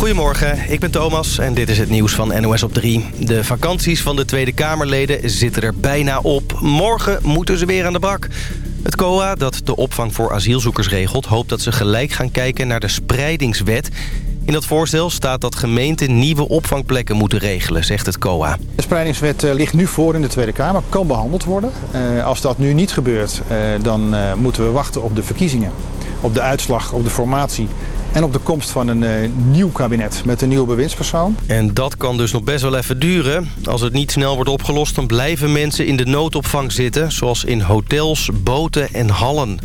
Goedemorgen, ik ben Thomas en dit is het nieuws van NOS op 3. De vakanties van de Tweede Kamerleden zitten er bijna op. Morgen moeten ze weer aan de bak. Het COA, dat de opvang voor asielzoekers regelt... hoopt dat ze gelijk gaan kijken naar de spreidingswet... In dat voorstel staat dat gemeenten nieuwe opvangplekken moeten regelen, zegt het COA. De spreidingswet eh, ligt nu voor in de Tweede Kamer, kan behandeld worden. Uh, als dat nu niet gebeurt, uh, dan moeten we wachten op de verkiezingen. Op de uitslag, op de formatie en op de komst van een uh, nieuw kabinet met een nieuwe bewindspersoon. En dat kan dus nog best wel even duren. Als het niet snel wordt opgelost, dan blijven mensen in de noodopvang zitten... zoals in hotels, boten en hallen.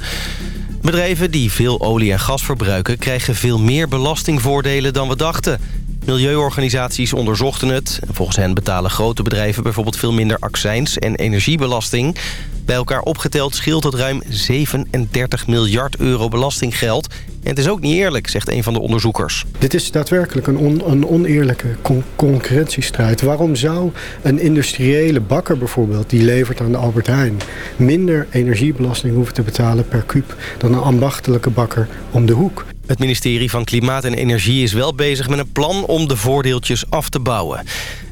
Bedrijven die veel olie en gas verbruiken... krijgen veel meer belastingvoordelen dan we dachten. Milieuorganisaties onderzochten het. Volgens hen betalen grote bedrijven bijvoorbeeld veel minder accijns en energiebelasting. Bij elkaar opgeteld scheelt het ruim 37 miljard euro belastinggeld. En het is ook niet eerlijk, zegt een van de onderzoekers. Dit is daadwerkelijk een, een oneerlijke con concurrentiestrijd. Waarom zou een industriële bakker bijvoorbeeld... die levert aan de Albert Heijn... minder energiebelasting hoeven te betalen per kuub... dan een ambachtelijke bakker om de hoek? Het ministerie van Klimaat en Energie is wel bezig met een plan om de voordeeltjes af te bouwen.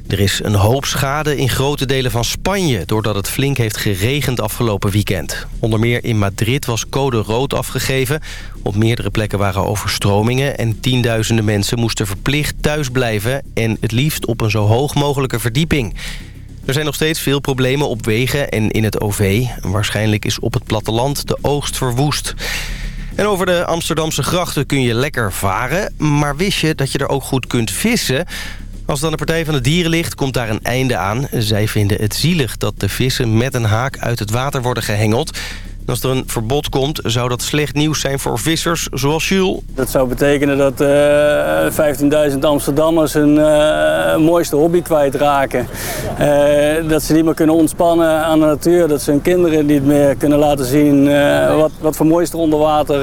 Er is een hoop schade in grote delen van Spanje... doordat het flink heeft geregend afgelopen weekend. Onder meer in Madrid was code rood afgegeven. Op meerdere plekken waren overstromingen... en tienduizenden mensen moesten verplicht thuis blijven... en het liefst op een zo hoog mogelijke verdieping. Er zijn nog steeds veel problemen op wegen en in het OV. Waarschijnlijk is op het platteland de oogst verwoest. En over de Amsterdamse grachten kun je lekker varen... maar wist je dat je er ook goed kunt vissen... Als dan de Partij van de Dieren ligt, komt daar een einde aan. Zij vinden het zielig dat de vissen met een haak uit het water worden gehengeld. Als er een verbod komt, zou dat slecht nieuws zijn voor vissers zoals Jules. Dat zou betekenen dat uh, 15.000 Amsterdammers hun uh, mooiste hobby kwijtraken. Uh, dat ze niet meer kunnen ontspannen aan de natuur. Dat ze hun kinderen niet meer kunnen laten zien wat, wat voor mooiste onder water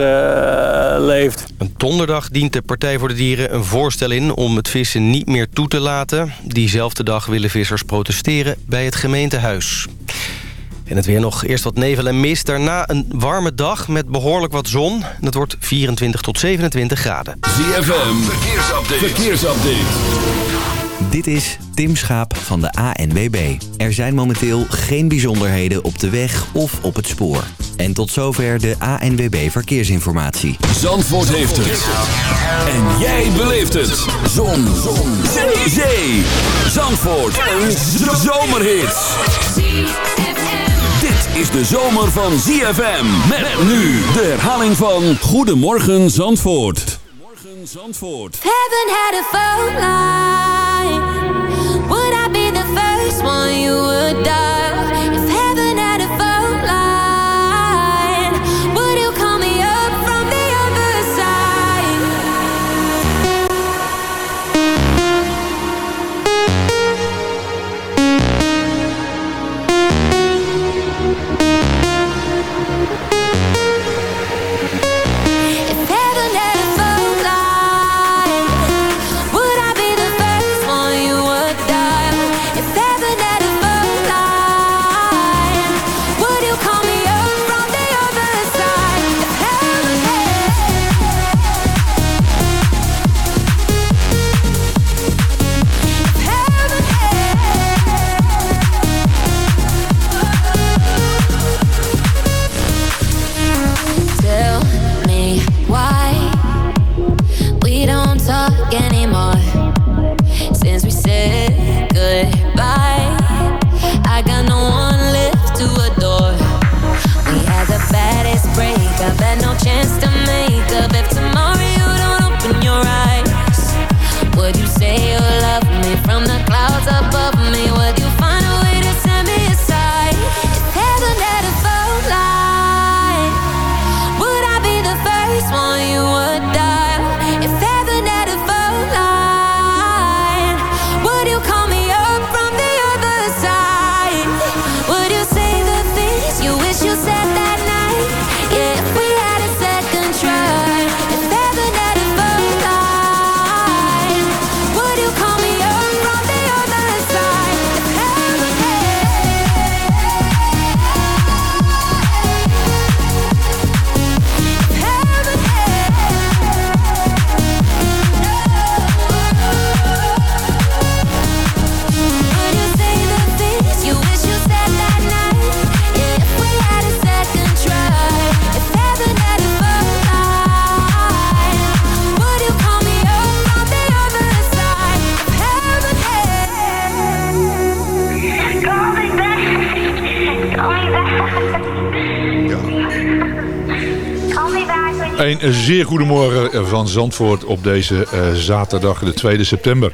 leeft. Een donderdag dient de Partij voor de Dieren een voorstel in om het vissen niet meer toe te laten. Diezelfde dag willen vissers protesteren bij het gemeentehuis. En het weer nog eerst wat nevel en mist. Daarna een warme dag met behoorlijk wat zon. Het wordt 24 tot 27 graden. ZFM, verkeersupdate. verkeersupdate. Dit is Tim Schaap van de ANWB. Er zijn momenteel geen bijzonderheden op de weg of op het spoor. En tot zover de ANWB Verkeersinformatie. Zandvoort heeft het. En jij beleeft het. Zon. Zon. Zee. Zandvoort. Een zomerhit is de zomer van ZFM. Met nu de herhaling van Goedemorgen Zandvoort. Goedemorgen Zandvoort. Had a phone line. Goedemorgen van Zandvoort op deze eh, zaterdag, de 2 september.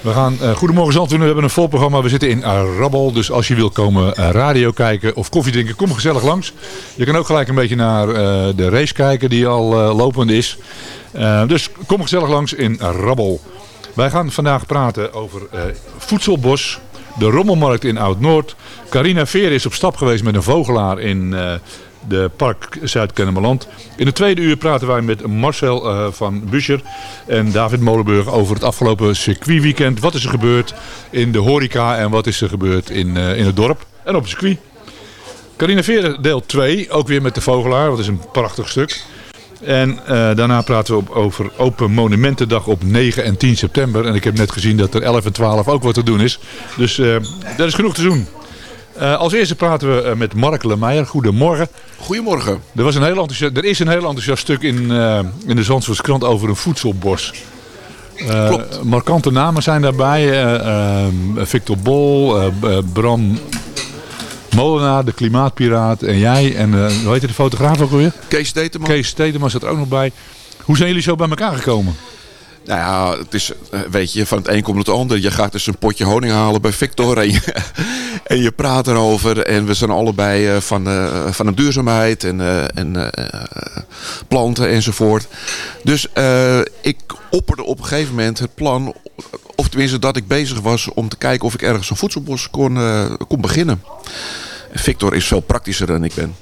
We gaan uh, Goedemorgen Zandvoort, we hebben een vol programma. We zitten in Rabbel, dus als je wil komen radio kijken of koffie drinken, kom gezellig langs. Je kan ook gelijk een beetje naar de race kijken die al lopend is. dus kom gezellig langs in Rabbel. Wij gaan vandaag praten over voedselbos, de rommelmarkt in Oud-Noord. Carina Veer is op stap geweest met een vogelaar in de Park Zuid-Kennemerland. In het tweede uur praten wij met Marcel uh, van Buscher en David Molenburg over het afgelopen circuitweekend. Wat is er gebeurd in de horeca en wat is er gebeurd in, uh, in het dorp en op het circuit. Carina Veer deel 2, ook weer met de Vogelaar, dat is een prachtig stuk. En uh, daarna praten we op, over Open Monumentendag op 9 en 10 september. En ik heb net gezien dat er 11 en 12 ook wat te doen is. Dus er is genoeg te doen. Uh, als eerste praten we uh, met Mark Lemeijer. Goedemorgen. Goedemorgen. Er, was een heel enthousiast, er is een heel enthousiast stuk in, uh, in de Zandvoortse krant over een voedselbos. Klopt. Markante namen zijn daarbij. Victor Bol, Bram Molenaar, de klimaatpiraat en jij. En hoe heet de fotograaf ook alweer? Kees Steteman. Kees Steteman zat er ook nog bij. Hoe zijn jullie zo bij elkaar gekomen? Nou ja, het is, weet je, van het een komt het ander. Je gaat dus een potje honing halen bij Victor en je, praat erover. En we zijn allebei van, uh, van de duurzaamheid en, en planten enzovoort. Dus ik opperde op een gegeven moment het plan, of tenminste dat ik bezig was om te kijken of ik ergens een voedselbos kon, kon beginnen. Victor is veel praktischer dan ik ben.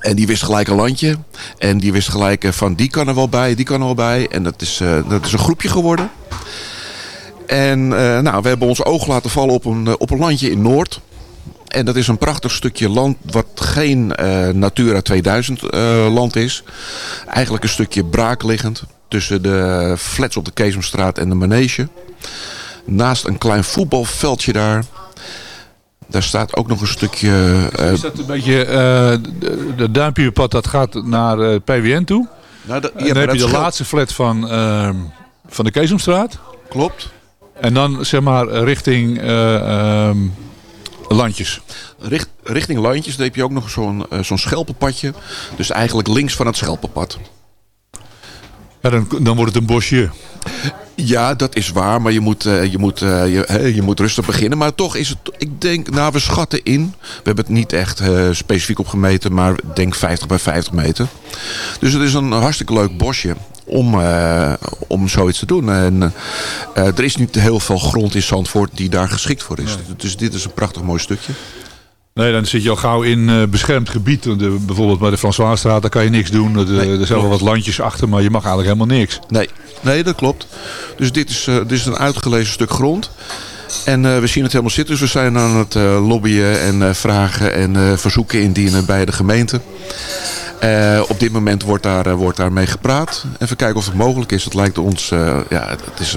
En die wist gelijk een landje. En die wist gelijk van die kan er wel bij, die kan er wel bij. En dat is, uh, dat is een groepje geworden. En uh, nou, we hebben ons oog laten vallen op een, op een landje in Noord. En dat is een prachtig stukje land wat geen Natura 2000 land is. Eigenlijk een stukje braakliggend tussen de flats op de Keesomstraat en de Manege. Naast een klein voetbalveldje daar. Daar staat ook nog een stukje... Uh, is dat een beetje uh, de, de duimpjepad dat gaat naar uh, PWN toe? Nou, ja, dan heb je de laatste flat van, van de Keesomstraat. Klopt. En dan zeg maar richting um, Landjes. Richt, richting Landjes dan heb je ook nog zo'n zo'n schelpenpadje. Dus eigenlijk links van het schelpenpad. Ja, dan, dan wordt het een bosje. Ja, dat is waar, maar je moet, uh, je, moet, uh, je, je, moet rustig beginnen. Maar toch is het, ik denk, nou we schatten in. We hebben het niet echt uh, specifiek opgemeten, maar denk 50 bij 50 meter. Dus het is een hartstikke leuk bosje om, om zoiets te doen. En er is niet heel veel grond in Zandvoort die daar geschikt voor is. Nee. Dus dit is een prachtig mooi stukje. Nee, dan zit je al gauw in uh, beschermd gebied. De, bijvoorbeeld bij de Françoisstraat, daar kan je niks doen. De, nee, er zijn wel wat landjes achter, maar je mag eigenlijk helemaal niks. Nee, nee dat klopt. Dus dit is, uh, dit is een uitgelezen stuk grond. En uh, we zien het helemaal zitten. Dus we zijn aan het lobbyen en vragen en verzoeken indienen bij de gemeente. op dit moment wordt daar, wordt daar mee gepraat. Even kijken of het mogelijk is. Het lijkt ons... ja, het is,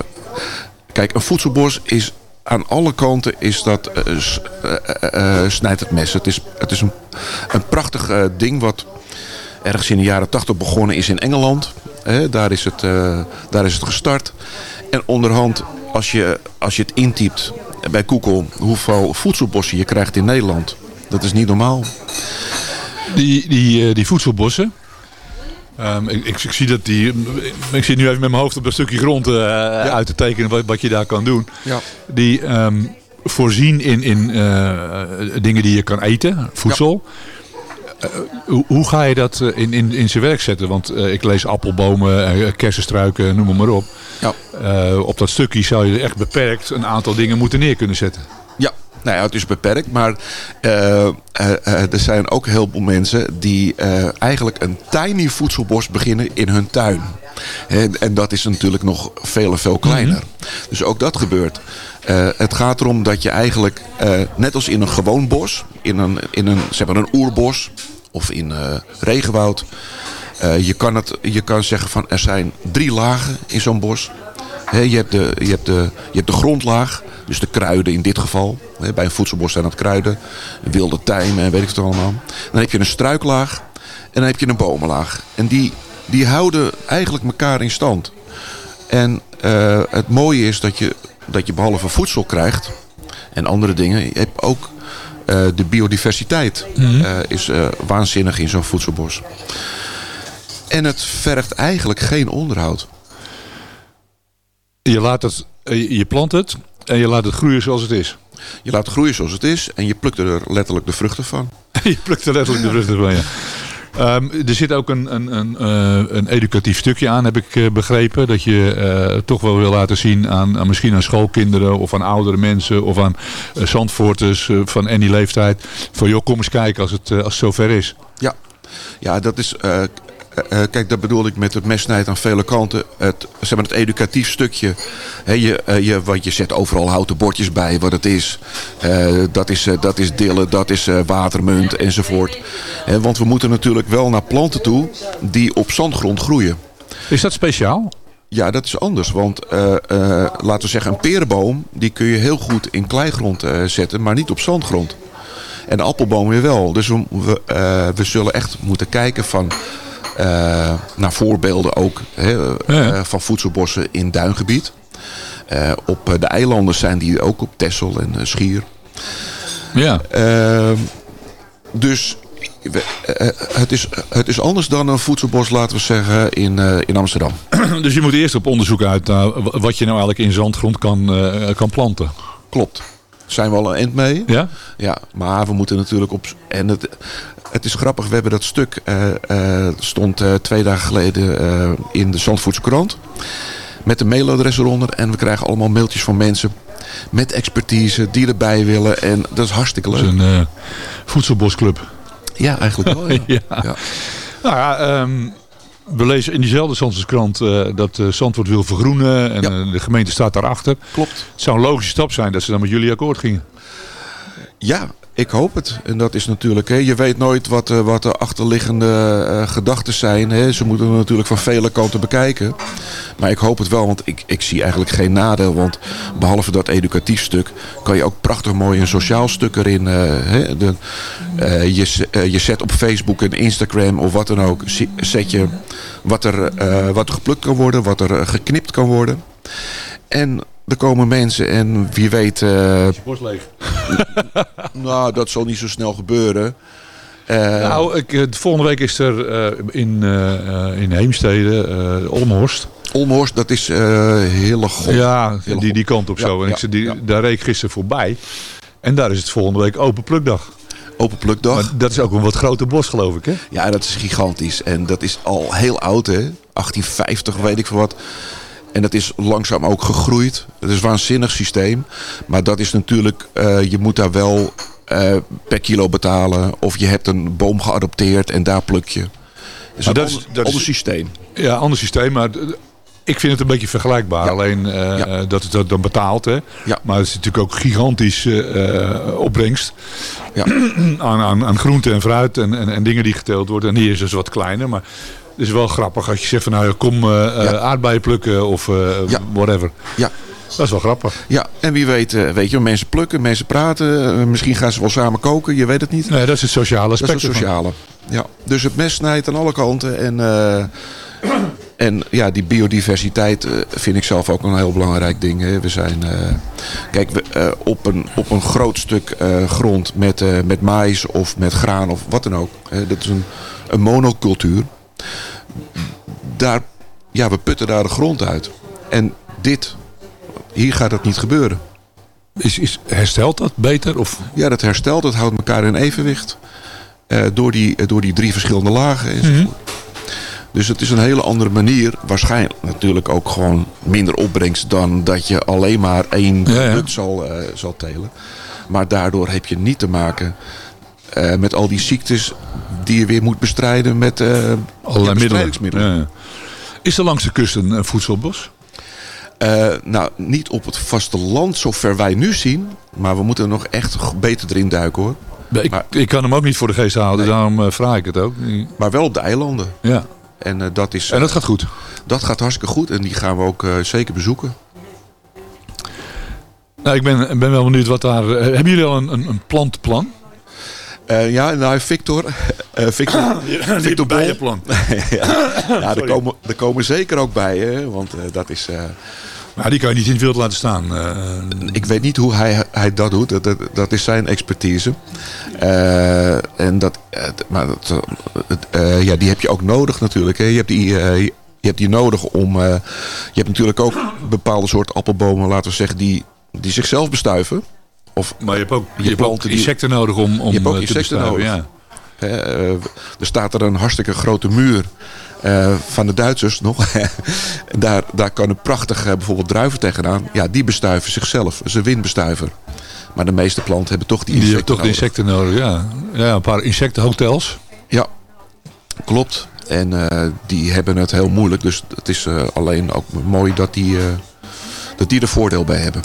kijk, een voedselbos is aan alle kanten is dat, uh, uh, uh, snijdt het mes. Het is, het is een, een prachtig ding wat ergens in de jaren 80 begonnen is in Engeland. daar, is het, daar is het gestart. En onderhand, als je, als je het intypt bij Google hoeveel voedselbossen je krijgt in Nederland. Dat is niet normaal. Die, die, die voedselbossen, Um, ik, ik, ik, zie dat die. Ik zit nu even met mijn hoofd op dat stukje grond uh, ja. uit te tekenen wat, wat, je daar kan doen. Ja. Die um, voorzien in, in uh, dingen die je kan eten, voedsel. Ja. Uh, hoe, hoe, ga je dat in, in, in zijn werk zetten? Want ik lees appelbomen, kersenstruiken, noem maar op. Ja. op dat stukje zou je echt beperkt een aantal dingen moeten neer kunnen zetten. Nou ja, het is beperkt, maar uh, uh, er zijn ook heel veel mensen die eigenlijk een tiny voedselbos beginnen in hun tuin. En, en dat is natuurlijk nog veel veel kleiner. Mm -hmm. Dus ook dat gebeurt. het gaat erom dat je eigenlijk, net als in een gewoon bos, in een, in een, zeg maar een oerbos of in regenwoud, je, kan het, je kan zeggen van er zijn drie lagen in zo'n bos. He, je, hebt de, je, hebt de, je hebt de grondlaag, dus de kruiden in dit geval. He, bij een voedselbos zijn dat kruiden, wilde tijmen en weet ik het allemaal. Dan heb je een struiklaag en dan heb je een bomenlaag. En die, die houden eigenlijk elkaar in stand. En uh, het mooie is dat je, dat je behalve voedsel krijgt en andere dingen, je hebt ook uh, de biodiversiteit mm -hmm. uh, is waanzinnig in zo'n voedselbos. En het vergt eigenlijk geen onderhoud. Je, laat het, eh, je plant het en je laat het groeien zoals het is. Je laat het groeien zoals het is en je plukt er letterlijk de vruchten van. je plukt er letterlijk de vruchten van, ja. Ehm, er zit ook een, een, een, eh, een educatief stukje aan, heb ik eh, begrepen. Dat je toch wel wil laten zien aan, aan misschien aan schoolkinderen of aan oudere mensen of aan zandvoorters van any leeftijd. Van joh, kom eens kijken als het, als het zover is. Ja, ja dat is... Uh, kijk, dat bedoel ik met het mesnijd aan vele kanten. Het, zeg maar, het educatief stukje. He, je, uh, je, want je zet overal houten bordjes bij wat het is. Uh, dat is, dat is dillen, dat is watermunt enzovoort. want we moeten natuurlijk wel naar planten toe die op zandgrond groeien. Is dat speciaal? Ja, dat is anders. Want laten we zeggen, een perenboom... die kun je heel goed in kleigrond zetten, maar niet op zandgrond. En de appelboom weer wel. Dus we, we, we zullen echt moeten kijken van... Uh, naar voorbeelden ook he, uh, van voedselbossen in duingebied. Uh, op de eilanden zijn die ook op Texel en Schier. Ja. dus het, is, het is anders dan een voedselbos, laten we zeggen, in, in Amsterdam. dus je moet eerst op onderzoek uit naar wat je nou eigenlijk in zandgrond kan, kan planten. Klopt zijn we al een eind mee. Ja? Ja, maar we moeten natuurlijk op... En het, het is grappig, we hebben dat stuk, uh, stond uh, twee dagen geleden in de Zandvoortse krant. Met een mailadres eronder. En we krijgen allemaal mailtjes van mensen met expertise die erbij willen. En dat is hartstikke leuk. Het is een voedselbosclub. Ja, eigenlijk wel. Ja. ja. ja. Nou ja, um, we lezen in diezelfde Zandvoortskrant uh, dat uh, Zandvoort wil vergroenen en ja. uh, de gemeente staat daarachter. Klopt. Het zou een logische stap zijn dat ze dan met jullie akkoord gingen. Ja, ik hoop het. En dat is natuurlijk, hè, je weet nooit wat, uh, wat de achterliggende uh, gedachten zijn. Hè. Ze moeten natuurlijk van vele kanten bekijken. Maar ik hoop het wel, want ik, ik zie eigenlijk geen nadeel. Want behalve dat educatief stuk, kan je ook prachtig mooi een sociaal stuk erin. Uh, hè. De, je, je zet op Facebook en Instagram of wat dan ook, zet je wat er, wat er geplukt kan worden, wat er geknipt kan worden. En er komen mensen en wie weet... Uh, is je borst leeg? nou, dat zal niet zo snel gebeuren. Uh, nou, ik, de volgende week is er uh, in, uh, in Heemstede, Olmhorst. Olmhorst, dat is hele god. Ja, die, die kant op zo. Ja, en ik, die, ja. Daar reed ik gisteren voorbij. En daar is het volgende week open plukdag. Open plukdag. Maar dat is ook een wat groter bos, geloof ik, hè? Ja, dat is gigantisch. En dat is al heel oud, hè? 1850, weet ik veel wat. En dat is langzaam ook gegroeid. Het is een waanzinnig systeem. Maar dat is natuurlijk, uh, je moet daar wel uh, per kilo betalen. Of je hebt een boom geadopteerd en daar pluk je. Dus dat is een ander, systeem. Ja, ander systeem. Maar ik vind het een beetje vergelijkbaar. Ja. Alleen uh, ja. dat het dat dan betaalt. Hè. Ja. Maar het is natuurlijk ook gigantisch uh, opbrengst. Ja. aan, aan, aan groente en fruit en, en, en dingen die geteeld worden. En hier is dus wat kleiner. Maar is wel grappig als je zegt van nou kom uh, ja. aardbeien plukken of ja. whatever. Ja. Dat is wel grappig. Ja, en wie weet, weet je, mensen plukken, mensen praten. misschien gaan ze wel samen koken, je weet het niet. Nee, dat is het sociale aspect. Dat is het sociale. Ja. Dus het mes snijdt aan alle kanten. En, en ja, die biodiversiteit vind ik zelf ook een heel belangrijk ding. Hè. We zijn, kijk, we, op, een, op een groot stuk grond met, met maïs of met graan of wat dan ook. dat is een, een monocultuur daar, ja, we putten daar de grond uit. En dit, hier gaat dat niet gebeuren. Is, is, herstelt dat beter? Of? Ja, dat herstelt. Dat houdt elkaar in evenwicht. Uh, door, die, uh, door die drie verschillende lagen enzovoort. Mm -hmm. Dus het is een hele andere manier. Waarschijnlijk natuurlijk ook gewoon minder opbrengst dan dat je alleen maar één ja, ja. product zal, uh, zal telen. Maar daardoor heb je niet te maken uh, met al die ziektes die je weer moet bestrijden met uh, allerlei middelen. Ja. Is er langs de kust een voedselbos? Uh, nou, niet op het vasteland zover wij nu zien. Maar we moeten nog echt beter erin duiken hoor. Ik, maar, ik kan hem ook niet voor de geest halen, nee. daarom vraag ik het ook. Maar wel op de eilanden. Ja. En, dat, is, en dat gaat goed? Dat gaat hartstikke goed en die gaan we ook zeker bezoeken. Nou, ik ben, ben wel benieuwd wat daar... hebben jullie al een, een, een plantplan? Uh, ja, nou Victor, uh, Victor, Bol. ja, ja er, komen, er komen zeker ook bij, hè, want uh, dat is Maar die kan je niet in het wild laten staan. Ik weet niet hoe hij, hij dat doet. Dat, dat, dat is zijn expertise. En dat, maar dat, ja, die heb je ook nodig natuurlijk. Hè. Je hebt die, je hebt die nodig om... je hebt natuurlijk ook bepaalde soort appelbomen, laten we zeggen, die, die zichzelf bestuiven. Of, maar je hebt ook, je, je hebt ook insecten die, nodig om, om je hebt ook te bestuiven. Nodig. Ja. er staat er een hartstikke grote muur uh, van de Duitsers nog. daar, daar kan prachtig uh, bijvoorbeeld druiven tegenaan. Ja, die bestuiven zichzelf. Dat is een windbestuiver. Maar de meeste planten hebben toch die insecten Die hebben toch de insecten nodig, ja. Ja, een paar insectenhotels. Ja, klopt. En uh, die hebben het heel moeilijk. Dus het is alleen ook mooi dat die, dat die er voordeel bij hebben.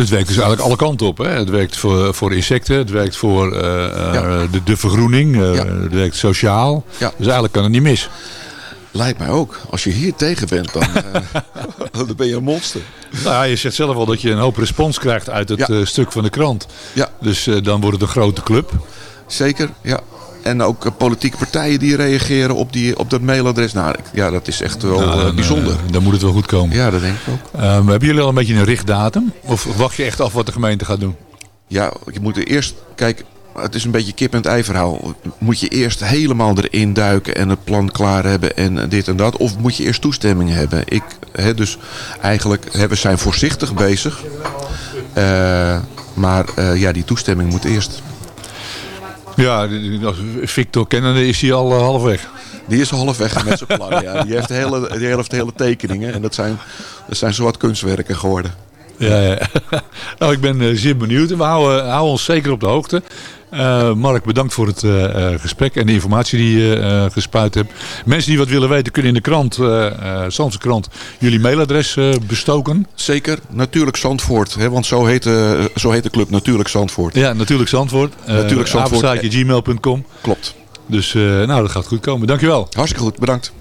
Het werkt dus eigenlijk alle kanten op. Hè? Het werkt voor, voor insecten, het werkt voor uh, ja. de, de vergroening, uh, ja. het werkt sociaal. Ja. Dus eigenlijk kan het niet mis. Lijkt mij ook. Als je hier tegen bent, dan, dan ben je een monster. Nou ja, je zegt zelf al dat je een hoop respons krijgt uit het stuk van de krant. Ja. Dus dan wordt het een grote club. Zeker, ja. En ook uh, politieke partijen die reageren op, die, op dat mailadres. Nou, ja, dat is echt wel nou, uh, bijzonder. Uh, dan moet het wel goed komen. Ja, dat denk ik ook. Um, hebben jullie al een beetje een richtdatum? Of wacht je echt af wat de gemeente gaat doen? Ja, je moet er eerst... Kijk, het is een beetje kip en het ei verhaal. Moet je eerst helemaal erin duiken en het plan klaar hebben en dit en dat? Of moet je eerst toestemming hebben? Ik, hè, dus eigenlijk we zijn voorzichtig bezig. maar ja, die toestemming moet eerst. Ja, Victor kennende is hij al uh, halfweg. Die is halfweg met zijn plan, ja. Die heeft de hele, die heeft de hele tekeningen. En dat zijn, dat zijn zowat kunstwerken geworden. Ja, ja. nou, ik ben uh, zeer benieuwd. En we houden, houden ons zeker op de hoogte. Uh, Mark, bedankt voor het uh, gesprek en de informatie die je gespuit hebt. Mensen die wat willen weten kunnen in de krant, uh, krant, jullie mailadres bestoken. Zeker, Natuurlijk Zandvoort. Hè, want zo heet, zo heet de club Natuurlijk Zandvoort. Ja, Natuurlijk Zandvoort. Natuurlijk Zandvoort. gmail.com. Klopt. Dus nou, dat gaat goed komen. Dankjewel. Hartstikke goed, bedankt.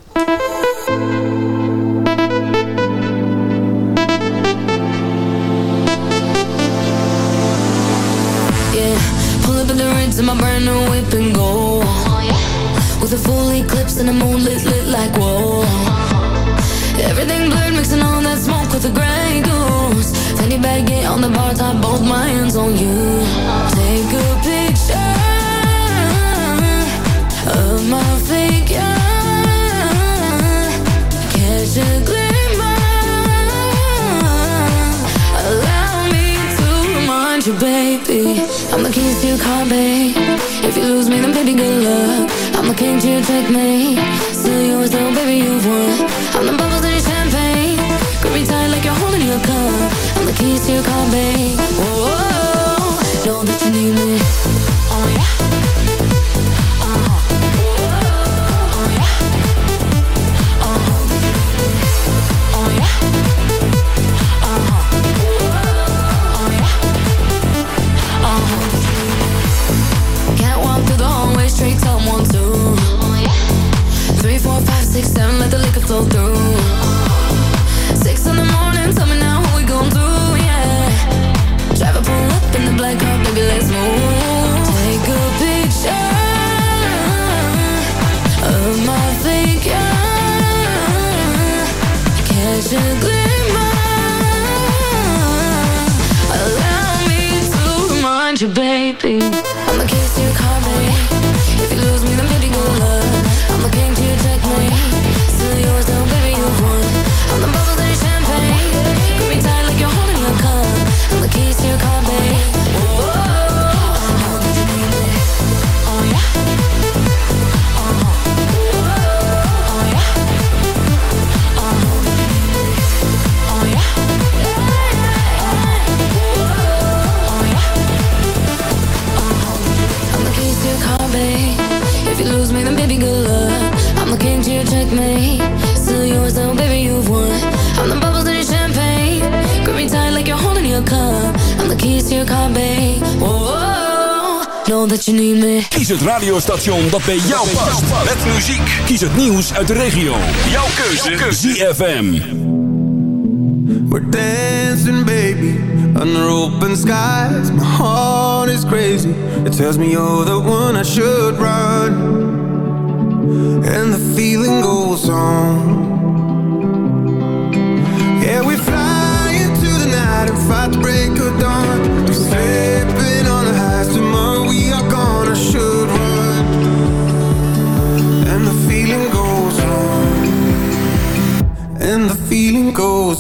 Kies het radiostation dat bij jou past. Met muziek. Kies het nieuws uit de regio. Jouw keuze. ZFM. We're dancing, baby. Under open skies. My heart is crazy. It tells me you're the one I should run. And the feeling goes on. Yeah, we fly into the night and fight the break of dawn. We goes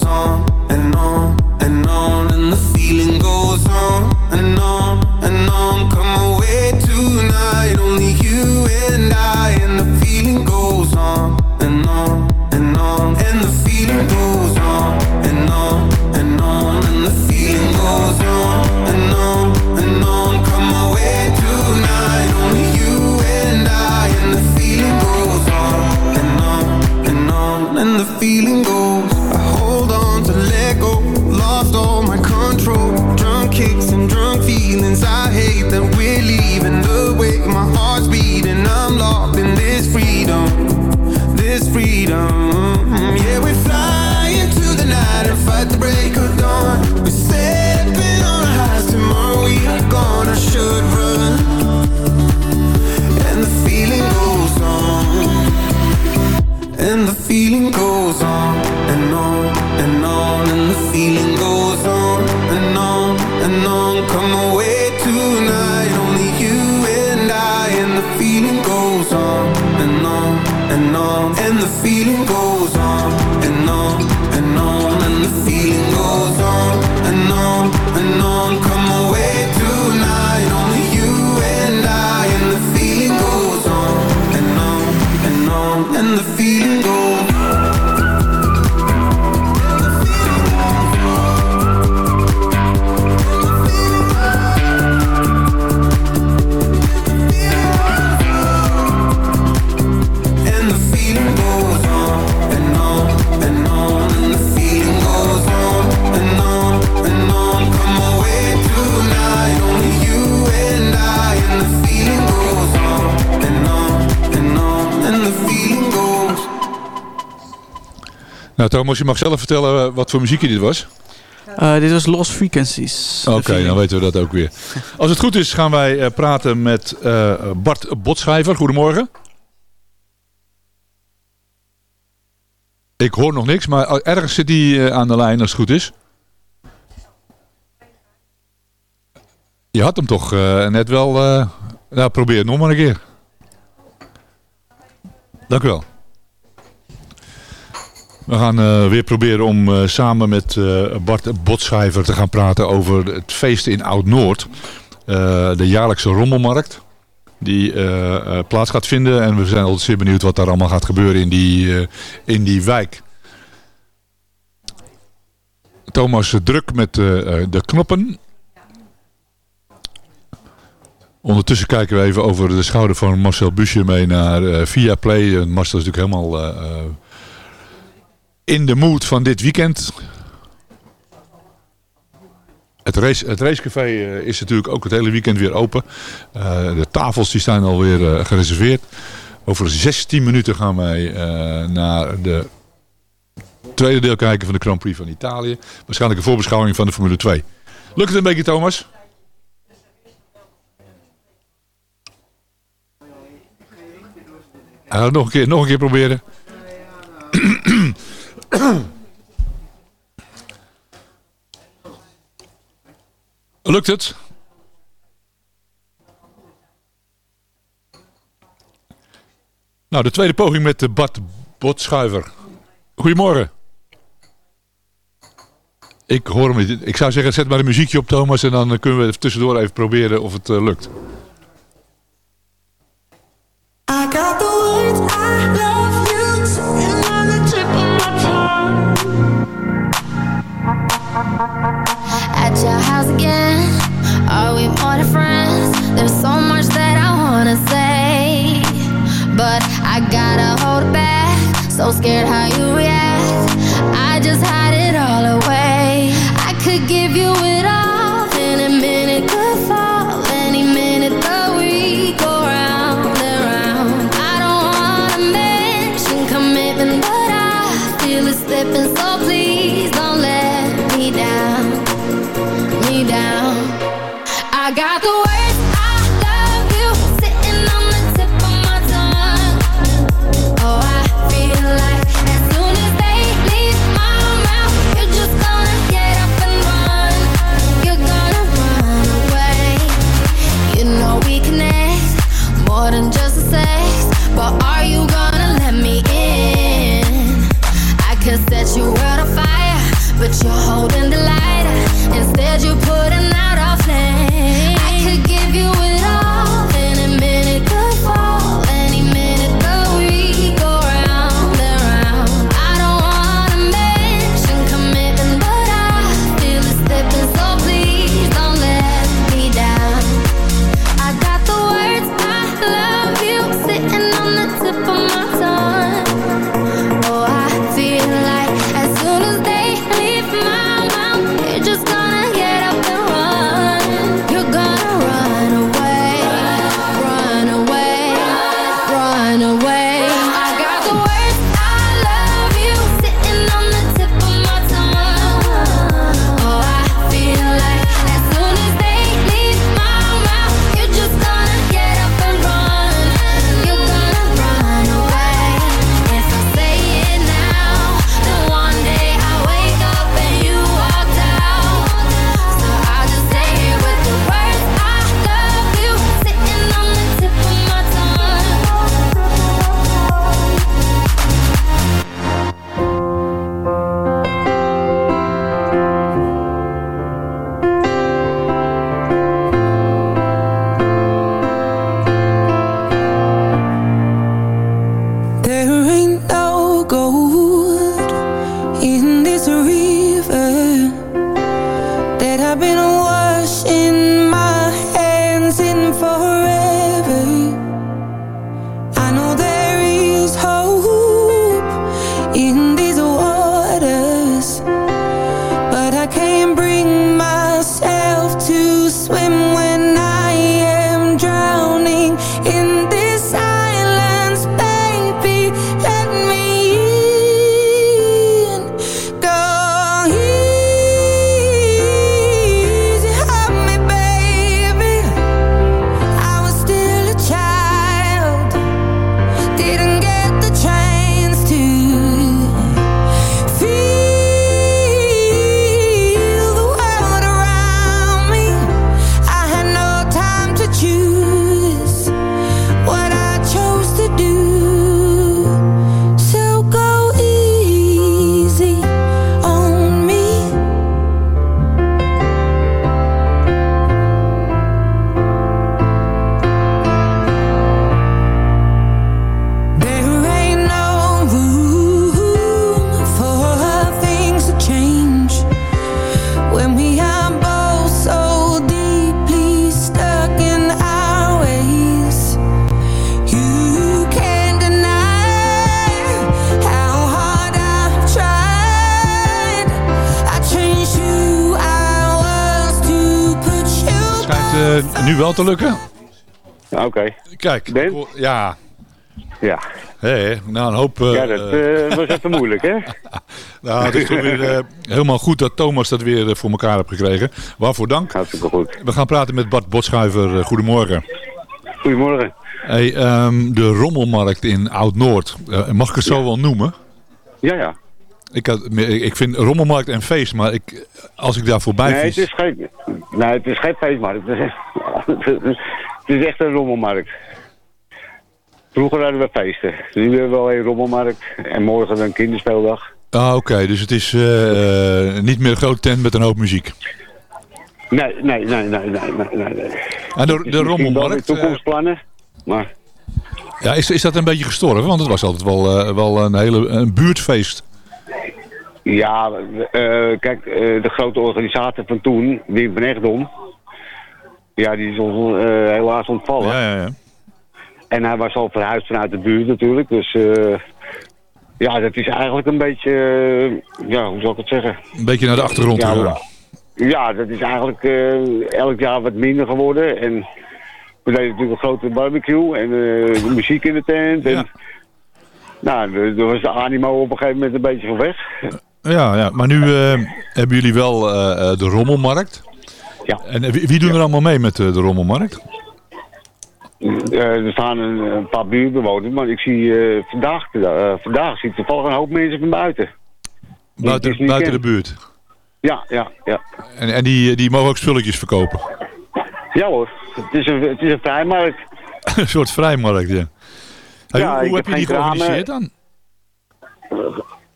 Thomas, je mag zelf vertellen eh, wat voor muziekje dit was. Eh, dit was Lost Frequencies. Oké, dan weten we dat ook weer. Als het goed is gaan wij eh, praten met Bart Botschrijver. Goedemorgen. Ik hoor nog niks, maar ergens zit hij aan de lijn als het goed is. Je had hem toch net wel... nou, probeer het nog maar een keer. Dank u wel. We gaan eh, weer proberen om eh, samen met eh, Bart Botschrijver te gaan praten over het feest in Oud-Noord. De jaarlijkse rommelmarkt. Die plaats gaat vinden. En we zijn altijd zeer benieuwd wat daar allemaal gaat gebeuren in die, in die wijk. Thomas druk met de knoppen. Ondertussen kijken we even over de schouder van Marcel Busje mee naar Viaplay. En Marcel is natuurlijk helemaal in de mood van dit weekend. Het, race, het racecafé eh, is natuurlijk ook het hele weekend weer open. Eh, de tafels die staan alweer eh, gereserveerd. Over 16 minuten gaan wij naar de tweede deel kijken van de Grand Prix van Italië. Waarschijnlijk een voorbeschouwing van de Formule 2. Lukt het een beetje Thomas? Uh, nog, een keer, nog een keer proberen. Lukt het? Nou, de tweede poging met de Bart Botschuiver. Goedemorgen. Ik hoor hem niet. Ik zou zeggen, zet maar een muziekje op Thomas en dan kunnen we tussendoor even proberen of het eh, lukt. I At your house again, are we more than friends? There's so much that I wanna say, but I gotta hold it back. So scared how you react. I just wel te lukken. Oké. Kijk. Ben? Ja. Ja. Hé, nou een hoop... eh, ja, dat eh, was even moeilijk, hè? nou, het is toch weer eh, helemaal goed dat Thomas dat weer eh, voor elkaar heeft gekregen. Waarvoor dank. Hartstikke goed. We gaan praten met Bart Botschuiver. Eh, goedemorgen. Goedemorgen. Hey, ehm, de Rommelmarkt in Oud-Noord. Eh, mag ik het zo wel noemen? Ja, ja. Ik, had, ik vind Rommelmarkt en feest, maar ik, als ik daar voorbij nee, het is geen, nee, het is geen feestmarkt. Het is, echt een rommelmarkt. Vroeger hadden we feesten. Nu hebben we wel een rommelmarkt. En morgen een kinderspeeldag. Ah, oké. Dus het is eh, eh, niet meer een grote tent met een hoop muziek. Nee, nee, nee, nee, nee, nee. nee, nee. En de, Rommelmarkt... eh, toekomstplannen. Maar ja, is, is dat een beetje gestorven? Want het was altijd wel, wel een hele een buurtfeest. Ja, eh, kijk, eh, de grote organisator van toen, Wim van Echtdom. Ja, die is ons eh, helaas ontvallen. Ja, ja, ja. En hij was al verhuisd vanuit de buurt natuurlijk. Dus ja, dat is eigenlijk een beetje, ja, hoe zal ik het zeggen? Een beetje naar de achtergrond Ja. Ja, dat is eigenlijk elk jaar wat minder geworden. En we deden natuurlijk een grote barbecue en de muziek in de tent. En, Nou, er was de animo op een gegeven moment een beetje van weg. Ja, ja, maar nu eh, hebben jullie wel eh, eh, de Rommelmarkt. Ja. En wie, wie doen er allemaal mee met de Rommelmarkt? Er staan een, een paar buurtbewoners, maar ik zie vandaag, vandaag zie ik toevallig een hoop mensen van buiten. Buiten, buiten de buurt. Ja, ja, ja. En, en die, die mogen ook spulletjes verkopen. Ja hoor, het is een, het is een vrijmarkt. een soort vrijmarkt, ja. Hey, Ja, hoe heb je die georganiseerd dan?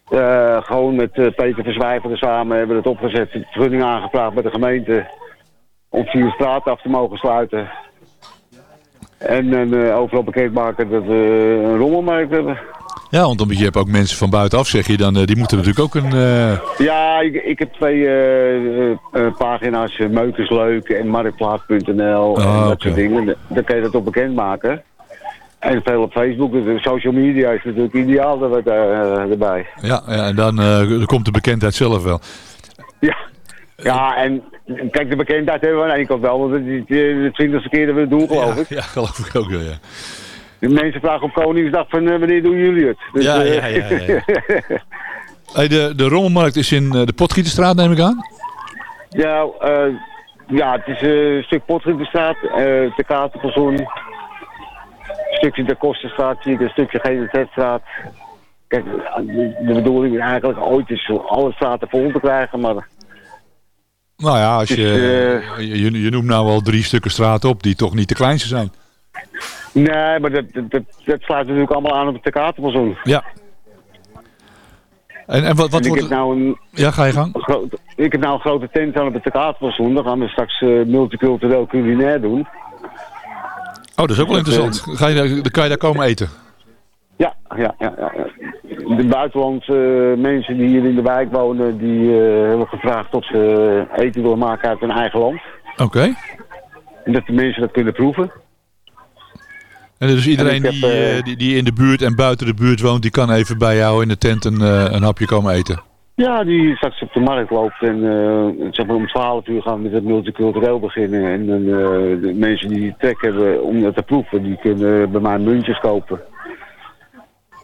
Eh, gewoon met eh, Peter Verzwijver samen hebben we het opgezet. De vergunning aangevraagd bij de gemeente. Om vier straten af te mogen sluiten. En eh, overal bekendmaken dat we een rommelmarkt hebben. Ja, want dan, je hebt ook mensen van buitenaf, zeg je dan. die moeten natuurlijk ook een... Ja, ik, ik heb twee pagina's, uh, Meuk is leuk en marktplaats.nl en Ah, dat soort dingen. Dan kan je dat op bekendmaken. En veel op Facebook, de social media is natuurlijk ideaal er, eh, erbij. ja, ja, en dan eh, komt de bekendheid zelf wel. Ja, en kijk, de bekendheid hebben we aan de ene kant wel, want het is de twintigste keer dat we het doen, geloof ik. Ja, geloof ik ook wel, ja. De mensen vragen op Koningsdag van eh, wanneer doen jullie het? Dus, Ja, ja, ja, ja. Hey, de, de Rommelmarkt is in de Potgieterstraat, neem ik aan? ja, ja, het is een stuk Potgieterstraat, de Katerpersoon, stukje de Kostenstraat, zie ik een stukje GZZ-straat. Kijk, de bedoeling is eigenlijk ooit is alle straten vol te krijgen, maar Nou ja, als Het je, is, je, je, je noemt nou wel drie stukken straat op die toch niet de kleinste zijn. nee, maar dat, dat, dat, sluit natuurlijk allemaal aan op de Katerpersoon. Ja. En, en wat, wat En ik wordt... heb nou een, Ja, ga je gang. ik heb nou een grote tent aan op het Katerpersoon. Dan gaan we straks eh, multicultureel culinair doen. Oh, dat is ook wel interessant. Ga je, daar- dan kan je daar komen eten. Ja, ja, ja. ja. De buitenlandse eh, mensen die hier in de wijk wonen, die eh, hebben gevraagd of ze eh, eten willen maken uit hun eigen land. Oké. En dat de mensen dat kunnen proeven. En dus iedereen En die, die, die in de buurt en buiten de buurt woont, die kan even bij jou in de tent een, een hapje komen eten. Ja, die straks op de markt loopt en eh, zeg maar om 12 uur gaan we met het multicultureel beginnen. En dan, eh, de mensen die trek hebben om dat te proeven, die kunnen bij mij muntjes kopen.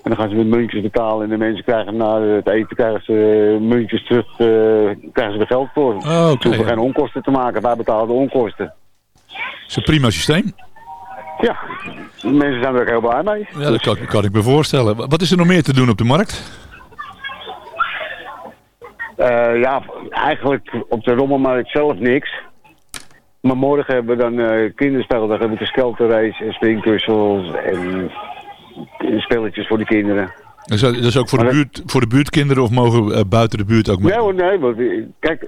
En dan gaan ze met muntjes betalen en de mensen krijgen na het eten krijgen ze eh, muntjes terug, eh, krijgen ze er geld voor. Oh, Ze oké. hoeven geen onkosten te maken, wij betalen de onkosten. Dat is een prima systeem. Ja, de mensen zijn er ook heel blij mee. Ja, dat kan, kan ik me voorstellen. Wat is er nog meer te doen op de markt? Eh, ja, eigenlijk op de rommelmarkt zelf niks. Maar morgen hebben we dan eh kinderspeldag, hebben we de skelterrace en springkussels en spelletjes voor de kinderen. Dat is, dat is ook voor de, Maar buurt, voor de buurtkinderen of mogen eh, buiten de buurt ook mee? Nee hoor, nee, want kijk,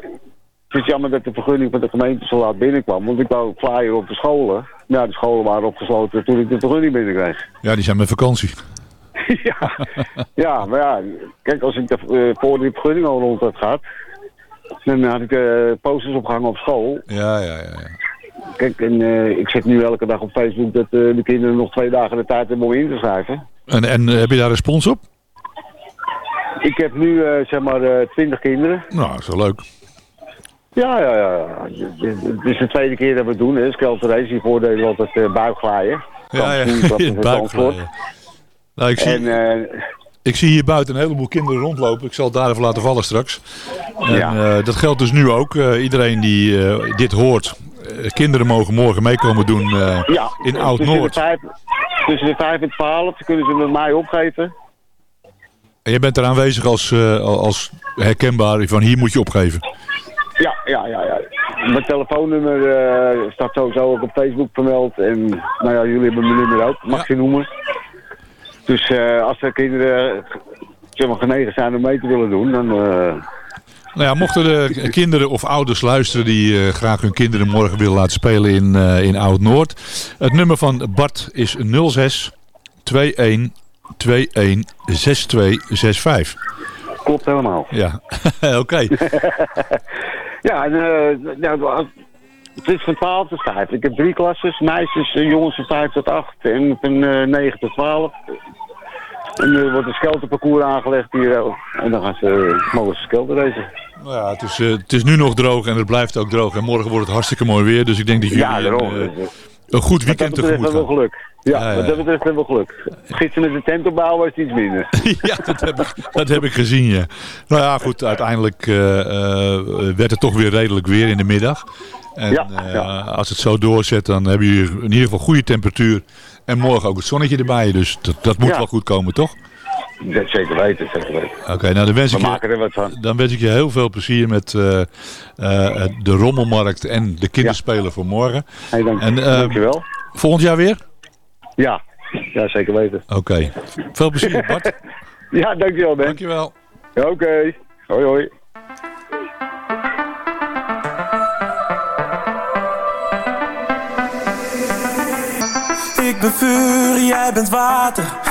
het is jammer dat de vergunning van de gemeente zo laat binnenkwam. Want ik wou flyer op de scholen. Ja, de scholen waren opgesloten toen ik de vergunning binnenkreeg. Ja, die zijn met vakantie. ja, ja, maar ja, kijk, als ik de, eh, voor die vergunning al rond had gehad, dan had ik eh, posters opgehangen op school. Ja, ja, ja. ja. Kijk, en eh, ik zet nu elke dag op Facebook dat de kinderen nog twee dagen de tijd hebben om in te schrijven. En, en heb je daar respons op? Ik heb nu, zeg maar, twintig kinderen. Nou, wel leuk. Ja, ja, ja. Het is de tweede keer dat we het doen. Skelter Race, die voordelen altijd uh, buikglaaien. Ja, ja, buikglaaien. Nou, ik, zie, En eh, ik zie hier buiten een heleboel kinderen rondlopen. Ik zal het daar even laten vallen straks. En, Ja. eh, dat geldt dus nu ook. Eh, iedereen die dit hoort. kinderen mogen morgen meekomen doen ja, in Oud-Noord. Tussen de 5 en 12 kunnen ze met mij opgeven. En je bent er aanwezig als, als herkenbaar van hier moet je opgeven. Ja, ja, ja. ja. Mijn telefoonnummer staat sowieso ook op Facebook vermeld. En nou ja, jullie hebben mijn nummer ook. Mag je noemen. Dus eh, als er kinderen zeg maar, genegen zijn om mee te willen doen, dan... eh, Nou ja, mochten de kinderen of ouders luisteren die eh, graag hun kinderen morgen willen laten spelen in, in Oud-Noord. Het nummer van Bart is 06 21 21 6265. Klopt helemaal. Ja, oké. Ja, en, nou, het is van 12 tot 5. Ik heb drie klasses, meisjes, en jongens van 5 tot 8 en van eh 9 tot 12. En er wordt een skelterparcours aangelegd hier. ook. En dan gaan ze, mogen ze skelter racen. Nou ja, het is, eh, het is nu nog droog en het blijft ook droog. En morgen wordt het hartstikke mooi weer. Dus ik denk dat jullie Ja, daarom. eh, een goed weekend betreft tegemoet hebben we gaan. geluk. Ja, Ja, ja, wat dat ja. betreft hebben we geluk. Gisteren met de tent opbouwen was het iets minder. ja, dat heb, ik, dat heb ik gezien, ja. Nou ja, goed, uiteindelijk eh, eh, werd het toch weer redelijk weer in de middag. En Ja, eh, als het zo doorzet, dan hebben jullie in ieder geval goede temperatuur. En morgen ook het zonnetje erbij, dus dat, dat moet Ja. wel goed komen, toch? Dat zeker weten, zeker weten. Oké, nou dan wens, We ik je, maken er wat van. dan wens ik je heel veel plezier met eh, eh, de rommelmarkt en de kinderspelen voor morgen. Hey, dank, En, eh, dankjewel. Volgend jaar weer? Ja. ja, zeker weten. Oké. Veel plezier, Bart. Ja, dankjewel Ben. Dankjewel. Ja, Oké. Hoi hoi. Ik ben vuur, jij bent water.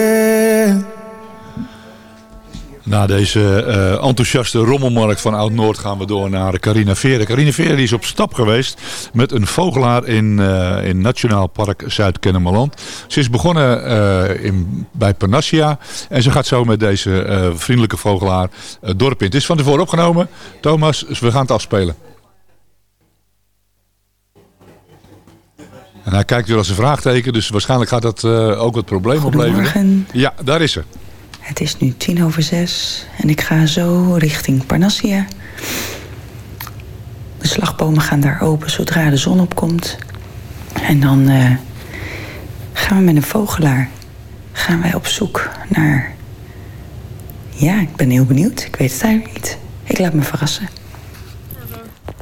Na deze eh, enthousiaste rommelmarkt van Oud-Noord gaan we door naar Carina Veren. Carina Veren die is op stap geweest met een vogelaar in, eh, in Nationaal Park Zuid-Kennemerland. Ze is begonnen eh, in, bij Panassia en ze gaat zo met deze vriendelijke vogelaar het dorp in. Het is van tevoren opgenomen. Thomas, we gaan het afspelen. En hij kijkt weer als een vraagteken, dus waarschijnlijk gaat dat ook wat probleem opleveren. Ja, daar is ze. Het is nu tien over zes en ik ga zo richting Parnassia. De slagbomen gaan daar open zodra de zon opkomt. En dan eh, gaan we met een vogelaar gaan wij op zoek naar... Ja, ik ben heel benieuwd. Ik weet het eigenlijk niet. Ik laat me verrassen.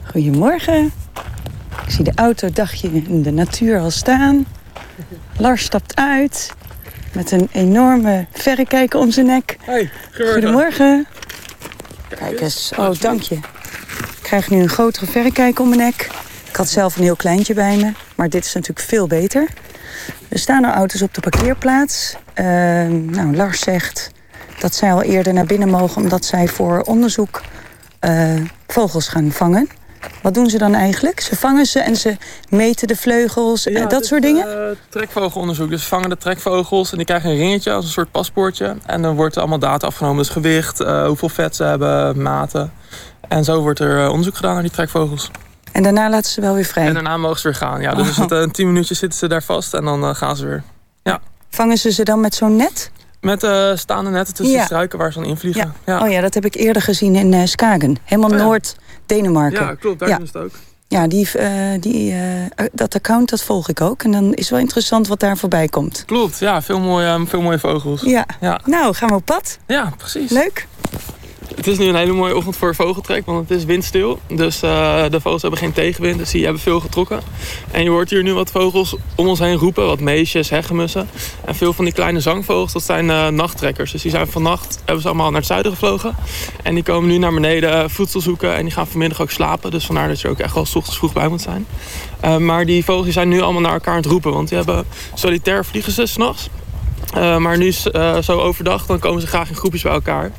Goedemorgen. Ik zie de auto dagje in de natuur al staan. Lars stapt uit met een enorme verrekijker om zijn nek. Hey, Goedemorgen. Kijk eens. Oh, dank je. Ik krijg nu een grotere verrekijker om mijn nek. Ik had zelf een heel kleintje bij me, maar dit is natuurlijk veel beter. Er staan er auto's op de parkeerplaats. Eh, nou, Lars zegt dat zij al eerder naar binnen mogen... omdat zij voor onderzoek eh, vogels gaan vangen. Wat doen ze dan eigenlijk? Ze vangen ze en ze meten de vleugels en Ja, dat soort dingen? eh, trekvogelonderzoek. Dus ze vangen de trekvogels en die krijgen een ringetje als een soort paspoortje. En dan wordt er allemaal data afgenomen. Dus gewicht, eh, hoeveel vet ze hebben, maten. En zo wordt er eh, onderzoek gedaan naar die trekvogels. En daarna laten ze wel weer vrij. En daarna mogen ze weer gaan. Ja, dus Oh. in 10 minuutjes zitten ze daar vast en dan eh, gaan ze weer. Ja. Vangen ze ze dan met zo'n net? Met eh, staande netten tussen Ja. de struiken waar ze dan invliegen. Ja. Oh ja, dat heb ik eerder gezien in eh, Skagen. Helemaal Oh ja. Noord-Denemarken. Ja, klopt. Daar Ja. ze het ook. Ja, die, eh, die, eh, dat account dat volg ik ook. En dan is wel interessant wat daar voorbij komt. Klopt, ja. Veel mooie, veel mooie vogels. Ja. ja. Nou, gaan we op pad? Ja, precies. Leuk. Het is nu een hele mooie ochtend voor vogeltrek, want het is windstil. Dus eh, de vogels hebben geen tegenwind, dus die hebben veel getrokken. En je hoort hier nu wat vogels om ons heen roepen. Wat meesjes, hegemussen. En veel van die kleine zangvogels, dat zijn eh, nachttrekkers. Dus die zijn vannacht, hebben ze allemaal naar het zuiden gevlogen. En die komen nu naar beneden eh, voedsel zoeken. En die gaan vanmiddag ook slapen. Dus vandaar dat je ook echt wel 's ochtends vroeg bij moet zijn. Maar die vogels zijn nu allemaal naar elkaar aan het roepen. Want die hebben solitair vliegen ze s'nachts. Uh, maar nu uh, zo overdag, dan komen ze graag in groepjes bij elkaar.